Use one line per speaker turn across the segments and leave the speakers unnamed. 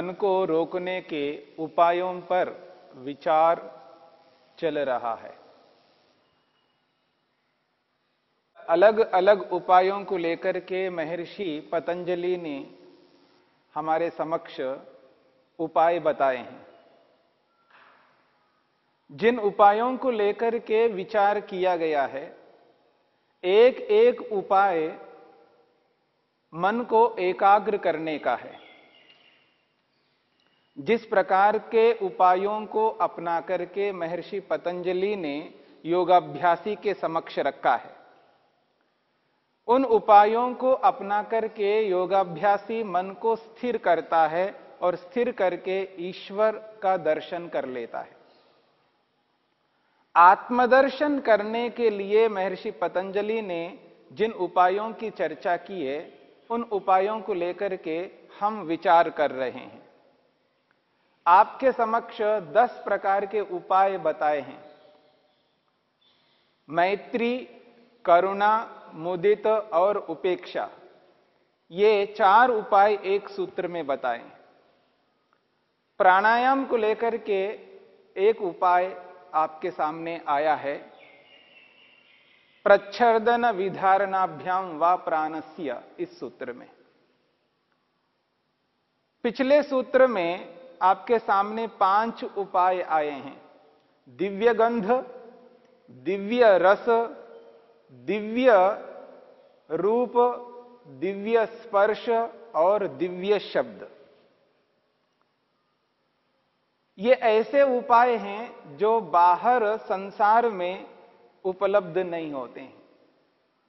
मन को रोकने के उपायों पर विचार चल रहा है। अलग अलग उपायों को लेकर के महर्षि पतंजलि ने हमारे समक्ष उपाय बताए हैं। जिन उपायों को लेकर के विचार किया गया है एक एक उपाय मन को एकाग्र करने का है। जिस प्रकार के उपायों को अपना करके महर्षि पतंजलि ने योगाभ्यासी के समक्ष रखा है, उन उपायों को अपना करके योगाभ्यासी मन को स्थिर करता है और स्थिर करके ईश्वर का दर्शन कर लेता है। आत्मदर्शन करने के लिए महर्षि पतंजलि ने जिन उपायों की चर्चा की है, उन उपायों को लेकर के हम विचार कर रहे हैं। आपके समक्ष दस प्रकार के उपाय बताए हैं। मैत्री, करुणा, मुदित और उपेक्षा। ये चार उपाय एक सूत्र में बताए। प्राणायाम को लेकर के एक उपाय आपके सामने आया है। प्रच्छर्दन विधारणाभ्याम व प्राणस्य, इस सूत्र में। पिछले सूत्र में आपके सामने पाँच उपाय आए हैं। दिव्य गंध दिव्य रस, दिव्य रूप, दिव्य स्पर्श और दिव्य शब्द। ये ऐसे उपाय हैं जो बाहर संसार में उपलब्ध नहीं होते हैं।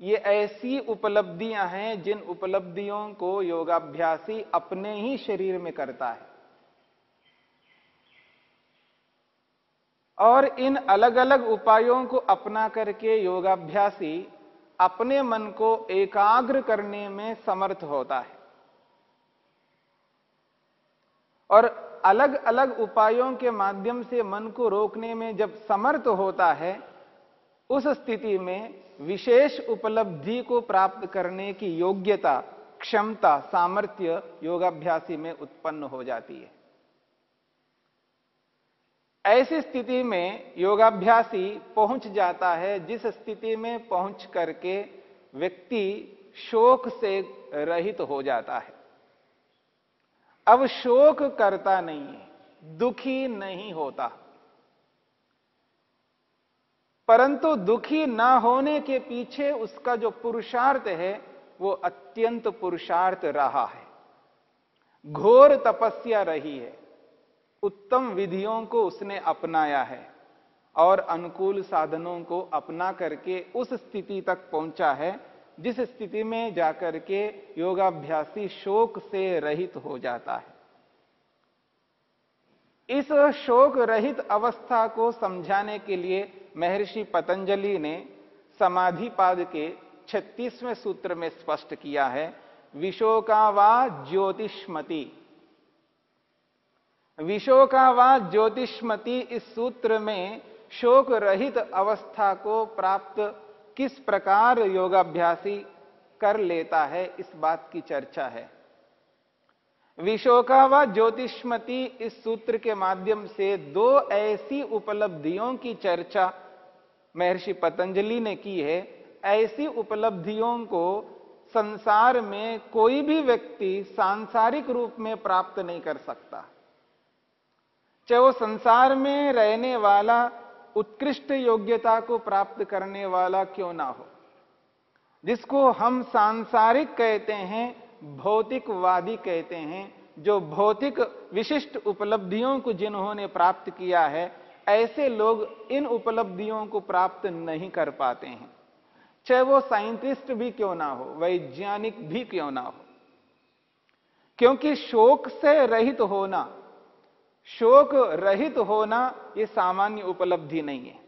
ये ऐसी उपलब्धियाँ हैं जिन उपलब्धियों को योगाभ्यासी अपने ही शरीर में करता है। और इन अलग अलग उपायों को अपना करके योगाभ्यासी अपने मन को एकाग्र करने में समर्थ होता है। और अलग अलग उपायों के माध्यम से मन को रोकने में जब समर्थ होता है, उस स्थिति में विशेष उपलब्धि को प्राप्त करने की योग्यता, क्षमता, सामर्थ्य योगाभ्यासी में उत्पन्न हो जाती है। ऐसी स्थिति में योगाभ्यासी पहुँच जाता है, जिस स्थिति में पहुँच करके व्यक्ति शोक से रहित हो जाता है। अब शोक करता नहीं है, दुखी नहीं होता। परंतु दुखी ना होने के पीछे उसका जो पुरुषार्थ है, वो अत्यंत पुरुषार्थ रहा है। घोर तपस्या रही है। उत्तम विधियों को उसने अपनाया है और अनुकूल साधनों को अपना करके उस स्थिति तक पहुँचा है, जिस स्थिति में जाकर के योगाभ्यासी शोक से रहित हो जाता है। इस शोक रहित अवस्था को समझाने के लिए महर्षि पतंजलि ने समाधिपाद के 36वें सूत्र में स्पष्ट किया है, विशोकावा ज्योतिष्मति। विशोकावा ज्योतिष्मति इस सूत्र में शोक रहित अवस्था को प्राप्त किस प्रकार योगाभ्यासी कर लेता है, इस बात की चर्चा है। विशोका व ज्योतिष्मति इस सूत्र के माध्यम से दो ऐसी उपलब्धियों की चर्चा महर्षि पतंजलि ने की है। ऐसी उपलब्धियों को संसार में कोई भी व्यक्ति सांसारिक रूप में प्राप्त नहीं कर सकता। चाहे वो संसार में रहने वाला, उत्कृष्ट योग्यता को प्राप्त करने वाला क्यों ना हो। जिसको हम सांसारिक कहते हैं, भौतिकवादी कहते हैं, जो भौतिक विशिष्ट उपलब्धियों को जिन्होंने प्राप्त किया है, ऐसे लोग इन उपलब्धियों को प्राप्त नहीं कर पाते हैं। चाहे वो साइंटिस्ट भी क्यों ना हो, वैज्ञानिक भी क्यों ना हो। क्योंकि शोक से रहित होना शोक रहित होना यह सामान्य उपलब्धि नहीं है।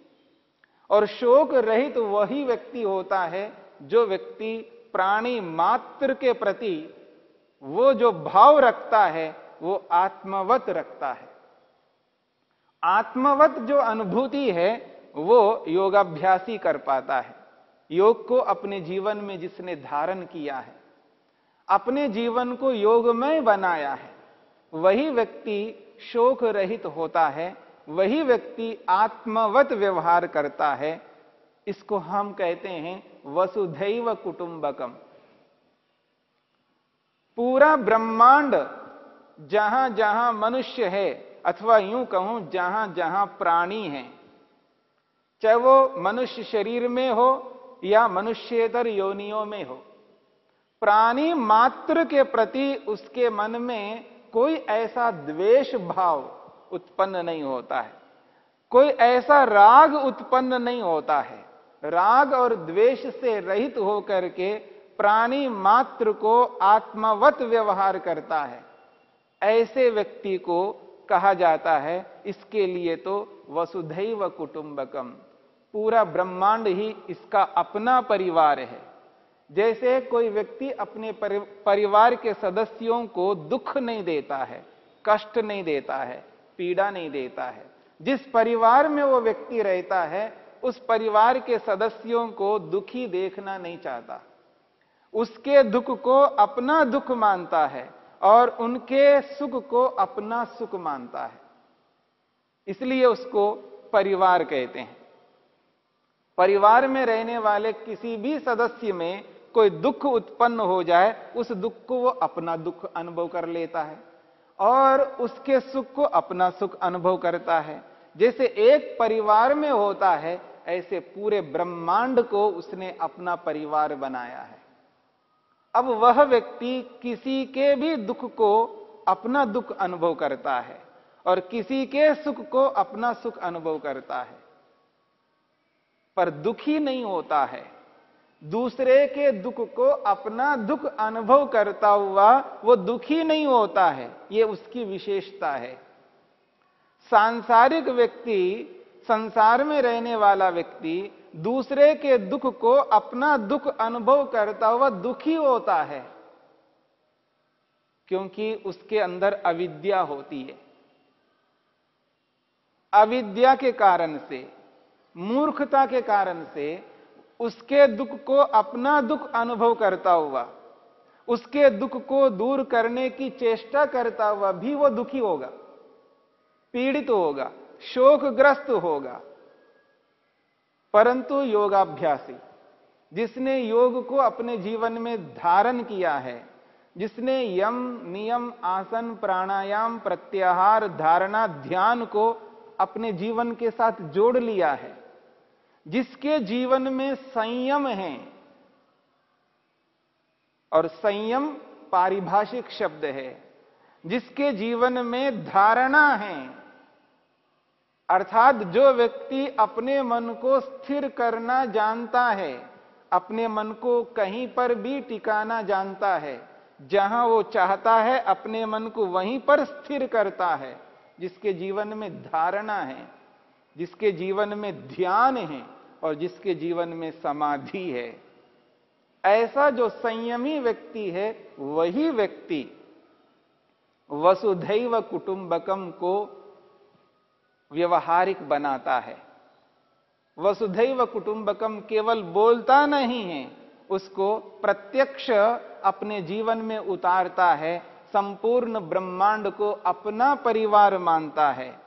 और शोक रहित वही व्यक्ति होता है जो व्यक्ति प्राणी मात्र के प्रति वो जो भाव रखता है, वो आत्मवत रखता है। आत्मवत जो अनुभूति है, वो योगाभ्यासी कर पाता है। योग को अपने जीवन में जिसने धारण किया है, अपने जीवन को योगमय बनाया है, वही व्यक्ति शोक रहित होता है, वही व्यक्ति आत्मवत व्यवहार करता है, इसको हम कहते हैं वसुधैव कुटुंबकम। पूरा ब्रह्मांड जहाँ जहाँ मनुष्य है, अथवा यूँ कहूँ, जहाँ जहाँ प्राणी है। चाहे वो मनुष्य शरीर में हो या मनुष्यतर योनियों में हो। प्राणी मात्र के प्रति उसके मन में कोई ऐसा द्वेष भाव उत्पन्न नहीं होता है। कोई ऐसा राग उत्पन्न नहीं होता है। राग और द्वेष से रहित होकर के प्राणी मात्र को आत्मवत व्यवहार करता है। ऐसे व्यक्ति को कहा जाता है, इसके लिए तो वसुधैव कुटुंबकम। पूरा ब्रह्मांड ही इसका अपना परिवार है। जैसे कोई व्यक्ति अपने परिवार के सदस्यों को दुख नहीं देता है, कष्ट नहीं देता है, पीड़ा नहीं देता है, जिस परिवार में वो व्यक्ति रहता है, उस परिवार के सदस्यों को दुखी देखना नहीं चाहता। उसके दुख को अपना दुख मानता है और उनके सुख को अपना सुख मानता है। इसलिए उसको परिवार कहते हैं। परिवार में रहने वाले किसी भी सदस्य में कोई दुख उत्पन्न हो जाए, उस दुख को वो अपना दुख अनुभव कर लेता है और उसके सुख को अपना सुख अनुभव करता है। जैसे एक परिवार में होता है, ऐसे पूरे ब्रह्मांड को उसने अपना परिवार बनाया है। अब वह व्यक्ति किसी के भी दुख को अपना दुख अनुभव करता है और किसी के सुख को अपना सुख अनुभव करता है। पर दुखी नहीं होता है। दूसरे के दुख को अपना दुख अनुभव करता हुआ वो दुखी नहीं होता है, ये उसकी विशेषता है। सांसारिक व्यक्ति, संसार में रहने वाला व्यक्ति दूसरे के दुख को अपना दुख अनुभव करता हुआ दुखी होता है, क्योंकि उसके अंदर अविद्या होती है। अविद्या के कारण से, मूर्खता के कारण से उसके दुख को अपना दुख अनुभव करता हुआ, उसके दुख को दूर करने की चेष्टा करता हुआ भी वो दुखी होगा, पीड़ित होगा, शोकग्रस्त होगा। परंतु योगाभ्यासी, जिसने योग को अपने जीवन में धारण किया है, जिसने यम, नियम, आसन, प्राणायाम, प्रत्याहार, धारणा, ध्यान को अपने जीवन के साथ जोड़ लिया है जिसके जीवन में संयम है और संयम पारिभाषिक शब्द है, जिसके जीवन में धारणा है, अर्थात जो व्यक्ति अपने मन को स्थिर करना जानता है, अपने मन को कहीं पर भी टिकाना जानता है, जहाँ वो चाहता है अपने मन को वहीं पर स्थिर करता है, जिसके जीवन में धारणा है, जिसके जीवन में ध्यान है और जिसके जीवन में समाधि है। ऐसा जो संयमी व्यक्ति है, वही व्यक्ति वसुधैव कुटुंबकम को व्यवहारिक बनाता है। वसुधैव कुटुंबकम केवल बोलता नहीं है, उसको प्रत्यक्ष अपने जीवन में उतारता है, संपूर्ण ब्रह्मांड को अपना परिवार मानता है।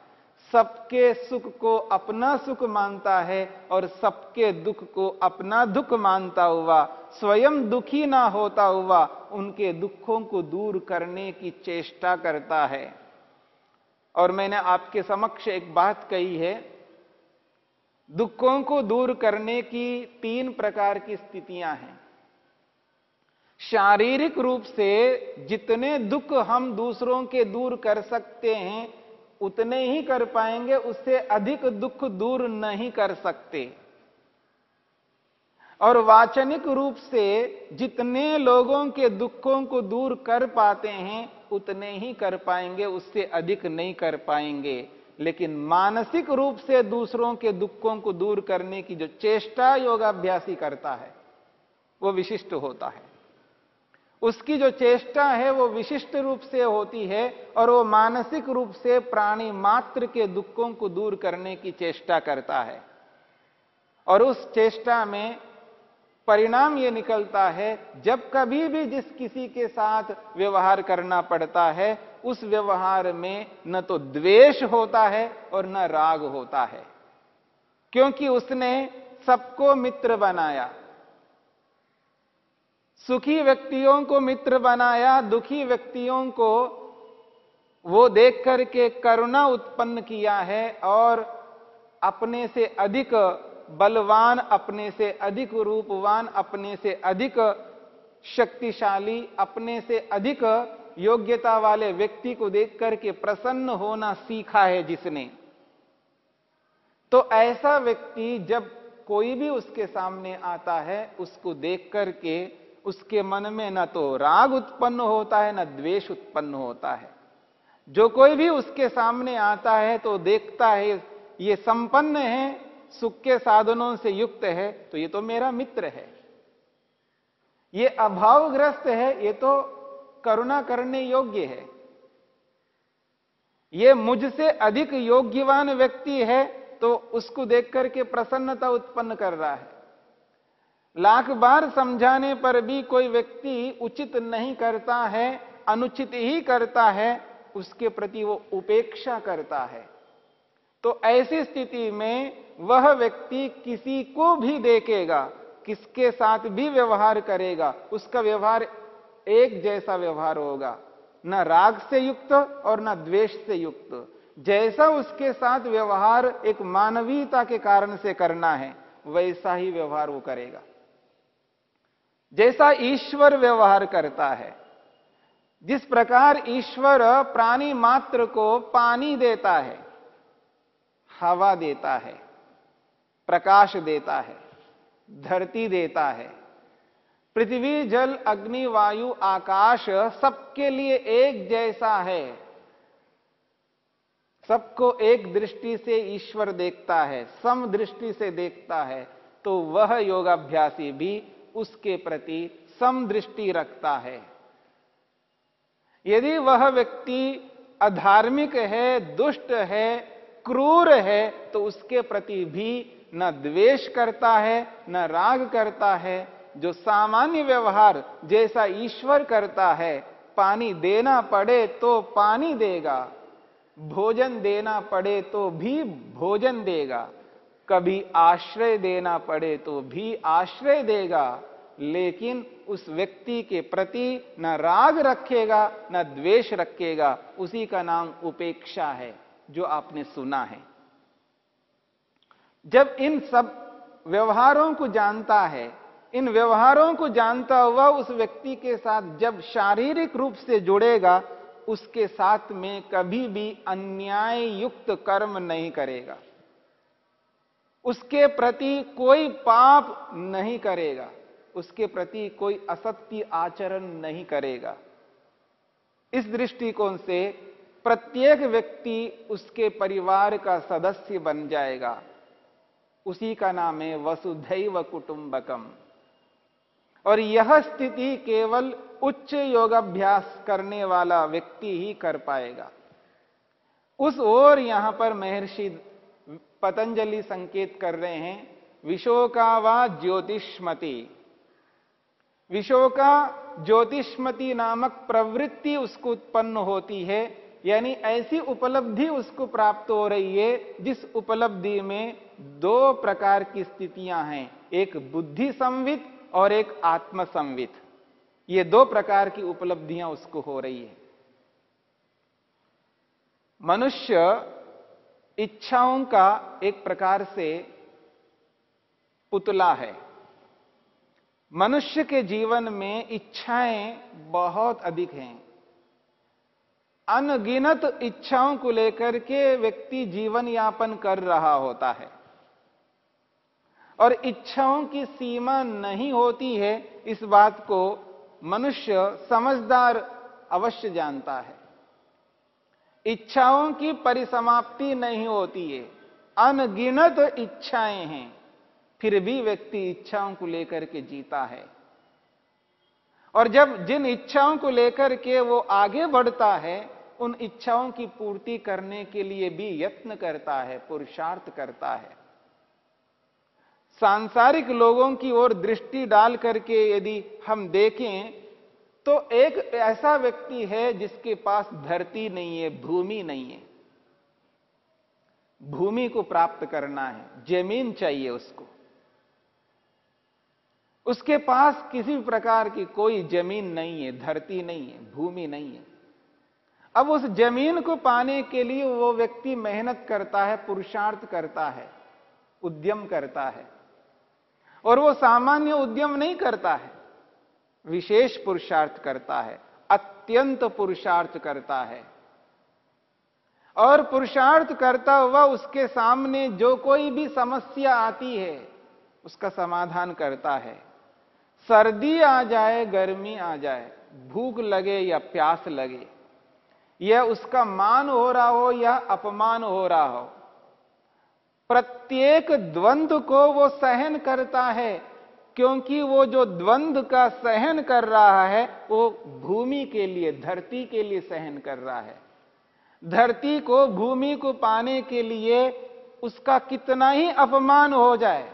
सबके सुख को अपना सुख मानता है और सबके दुख को अपना दुख मानता हुआ, स्वयं दुखी ना होता हुआ, उनके दुखों को दूर करने की चेष्टा करता है। और मैंने आपके समक्ष एक बात कही है, दुखों को दूर करने की तीन प्रकार की स्थितियाँ हैं। शारीरिक रूप से जितने दुख हम दूसरों के दूर कर सकते हैं उतने ही कर पाएँगे, उससे अधिक दुख दूर नहीं कर सकते। और वाचनिक रूप से जितने लोगों के दुखों को दूर कर पाते हैं, उतने ही कर पाएँगे, उससे अधिक नहीं कर पाएँगे। लेकिन मानसिक रूप से दूसरों के दुखों को दूर करने की जो चेष्टा योगाभ्यासी करता है, वो विशिष्ट होता है। उसकी जो चेष्टा है वो विशिष्ट रूप से होती है और वो मानसिक रूप से प्राणी मात्र के दुखों को दूर करने की चेष्टा करता है। और उस चेष्टा में परिणाम ये निकलता है, जब कभी भी जिस किसी के साथ व्यवहार करना पड़ता है, उस व्यवहार में न तो द्वेष होता है और न राग होता है। क्योंकि उसने सबको मित्र बनाया सुखी व्यक्तियों को मित्र बनाया, दुखी व्यक्तियों को वो देख करके करुणा उत्पन्न किया है और अपने से अधिक बलवान, अपने से अधिक रूपवान, अपने से अधिक शक्तिशाली, अपने से अधिक योग्यता वाले व्यक्ति को देख करके प्रसन्न होना सीखा है जिसने। तो ऐसा व्यक्ति जब कोई भी उसके सामने आता है, उसको देख करके उसके मन में न तो राग उत्पन्न होता है, न द्वेष उत्पन्न होता है। जो कोई भी उसके सामने आता है तो देखता है, ये संपन्न है, सुख के साधनों से युक्त है तो ये तो मेरा मित्र है। ये अभावग्रस्त है, ये तो करुणा करने योग्य है। ये मुझसे अधिक योग्यवान व्यक्ति है तो उसको देख करके प्रसन्नता उत्पन्न कर रहा है। लाख बार समझाने पर भी कोई व्यक्ति उचित नहीं करता है, अनुचित ही करता है, उसके प्रति वो उपेक्षा करता है। तो ऐसी स्थिति में वह व्यक्ति किसी को भी देखेगा, किसके साथ भी व्यवहार करेगा, उसका व्यवहार एक जैसा व्यवहार होगा। न राग से युक्त और न द्वेष से युक्त। जैसा उसके साथ व्यवहार एक मानवीयता के कारण से करना है, वैसा ही व्यवहार वो करेगा। जैसा ईश्वर व्यवहार करता है। जिस प्रकार ईश्वर प्राणी मात्र को पानी देता है, हवा देता है, प्रकाश देता है, धरती देता है, पृथ्वी, जल, अग्नि, वायु, आकाश सबके लिए एक जैसा है। सबको एक दृष्टि से ईश्वर देखता है, सम दृष्टि से देखता है तो वह योगाभ्यासी भी उसके प्रति समदृष्टि रखता है। यदि वह व्यक्ति अधार्मिक है, दुष्ट है, क्रूर है तो उसके प्रति भी न द्वेष करता है, न राग करता है। जो सामान्य व्यवहार जैसा ईश्वर करता है, पानी देना पड़े तो पानी देगा, भोजन देना पड़े तो भी भोजन देगा। कभी आश्रय देना पड़े तो भी आश्रय देगा, लेकिन उस व्यक्ति के प्रति न राग रखेगा, न द्वेष रखेगा। उसी का नाम उपेक्षा है, जो आपने सुना है। जब इन सब व्यवहारों को जानता है, इन व्यवहारों को जानता हुआ उस व्यक्ति के साथ जब शारीरिक रूप से जुड़ेगा, उसके साथ में कभी भी अन्याय युक्त कर्म नहीं करेगा। उसके प्रति कोई पाप नहीं करेगा। उसके प्रति कोई असत्य आचरण नहीं करेगा। इस दृष्टिकोण से प्रत्येक व्यक्ति उसके परिवार का सदस्य बन जाएगा। उसी का नाम है वसुधैव कुटुंबकम। और यह स्थिति केवल उच्च योगाभ्यास करने वाला व्यक्ति ही कर पाएगा। उस ओर यहाँ पर महर्षि पतंजलि संकेत कर रहे हैं विशोका व ज्योतिष्मति। विशोका ज्योतिष्मति नामक प्रवृत्ति उसको उत्पन्न होती है, यानी ऐसी उपलब्धि उसको प्राप्त हो रही है, जिस उपलब्धि में दो प्रकार की स्थितियाँ हैं, एक बुद्धि संवित और एक आत्म संवित। ये दो प्रकार की उपलब्धियाँ उसको हो रही है। मनुष्य इच्छाओं का एक प्रकार से पुतला है। मनुष्य के जीवन में इच्छाएँ बहुत अधिक हैं। अनगिनत इच्छाओं को लेकर के व्यक्ति जीवन यापन कर रहा होता है। और इच्छाओं की सीमा नहीं होती है, इस बात को मनुष्य समझदार अवश्य जानता है। इच्छाओं की परिसमाप्ति नहीं होती है। अनगिनत इच्छाएँ हैं, फिर भी व्यक्ति इच्छाओं को लेकर के जीता है। और जब जिन इच्छाओं को लेकर के वो आगे बढ़ता है, उन इच्छाओं की पूर्ति करने के लिए भी यत्न करता है, पुरुषार्थ करता है। सांसारिक लोगों की ओर दृष्टि डाल करके यदि हम देखें तो एक ऐसा व्यक्ति है जिसके पास धरती नहीं है, भूमि नहीं है। भूमि को प्राप्त करना है, ज़मीन चाहिए उसको। उसके पास किसी प्रकार की कोई ज़मीन नहीं है, धरती नहीं है, भूमि नहीं है। अब उस ज़मीन को पाने के लिए वो व्यक्ति मेहनत करता है, पुरुषार्थ करता है, उद्यम करता है। और वो सामान्य उद्यम नहीं करता है। विशेष पुरुषार्थ करता है, अत्यंत पुरुषार्थ करता है। और पुरुषार्थ करता हुआ उसके सामने जो कोई भी समस्या आती है, उसका समाधान करता है। सर्दी आ जाए, गर्मी आ जाए, भूख लगे या प्यास लगे यह उसका मान हो रहा हो या अपमान हो रहा हो, प्रत्येक द्वंद्व को वो सहन करता है। क्योंकि वो जो द्वंद्व का सहन कर रहा है, वो भूमि के लिए, धरती के लिए सहन कर रहा है। धरती को, भूमि को पाने के लिए उसका कितना ही अपमान हो जाए,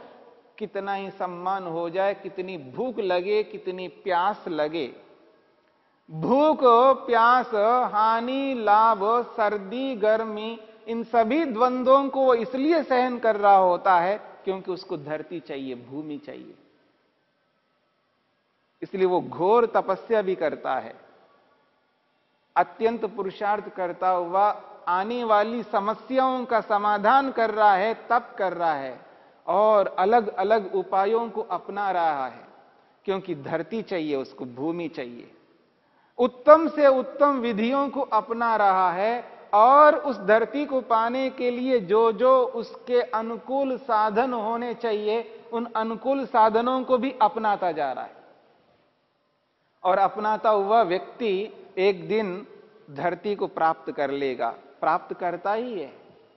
कितना ही सम्मान हो जाए, कितनी भूख लगे, कितनी प्यास लगे। भूख, प्यास, हानि, लाभ, सर्दी, गर्मी, इन सभी द्वंद्वों को वो इसलिए सहन कर रहा होता है क्योंकि उसको धरती चाहिए, भूमि चाहिए। इसलिए वो घोर तपस्या भी करता है। अत्यंत पुरुषार्थ करता हुआ आने वाली समस्याओं का समाधान कर रहा है, तप कर रहा है और अलग अलग उपायों को अपना रहा है, क्योंकि धरती चाहिए, उसको भूमि चाहिए। उत्तम से उत्तम विधियों को अपना रहा है और उस धरती को पाने के लिए जो जो उसके अनुकूल साधन होने चाहिए, उन अनुकूल साधनों को भी अपनाता जा रहा है। और अपनाता हुआ व्यक्ति एक दिन धरती को प्राप्त कर लेगा। प्राप्त करता ही है।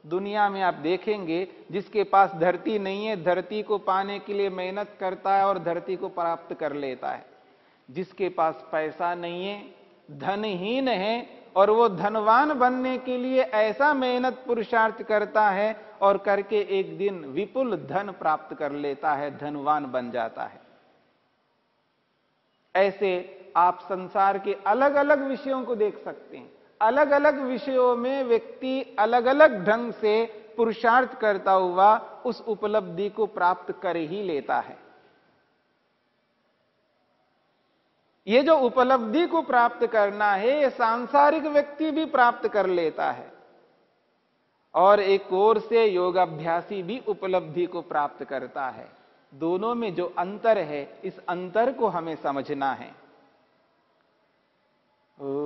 दुनिया में आप देखेंगे, जिसके पास धरती नहीं है, धरती को पाने के लिए मेहनत करता है और धरती को प्राप्त कर लेता है। जिसके पास पैसा नहीं है, धनहीन है, और वो धनवान बनने के लिए ऐसा मेहनत पुरुषार्थ करता है और करके एक दिन विपुल धन प्राप्त कर लेता है, धनवान बन जाता है। ऐसे आप संसार के अलग अलग विषयों को देख सकते हैं। अलग अलग विषयों में व्यक्ति अलग अलग ढंग से पुरुषार्थ करता हुआ उस उपलब्धि को प्राप्त कर ही लेता है। ये जो उपलब्धि को प्राप्त करना है, ये सांसारिक व्यक्ति भी प्राप्त कर लेता है। और एक ओर से योगाभ्यासी भी उपलब्धि को प्राप्त करता है। दोनों में जो अंतर है इस अंतर को हमें समझना है। ओ...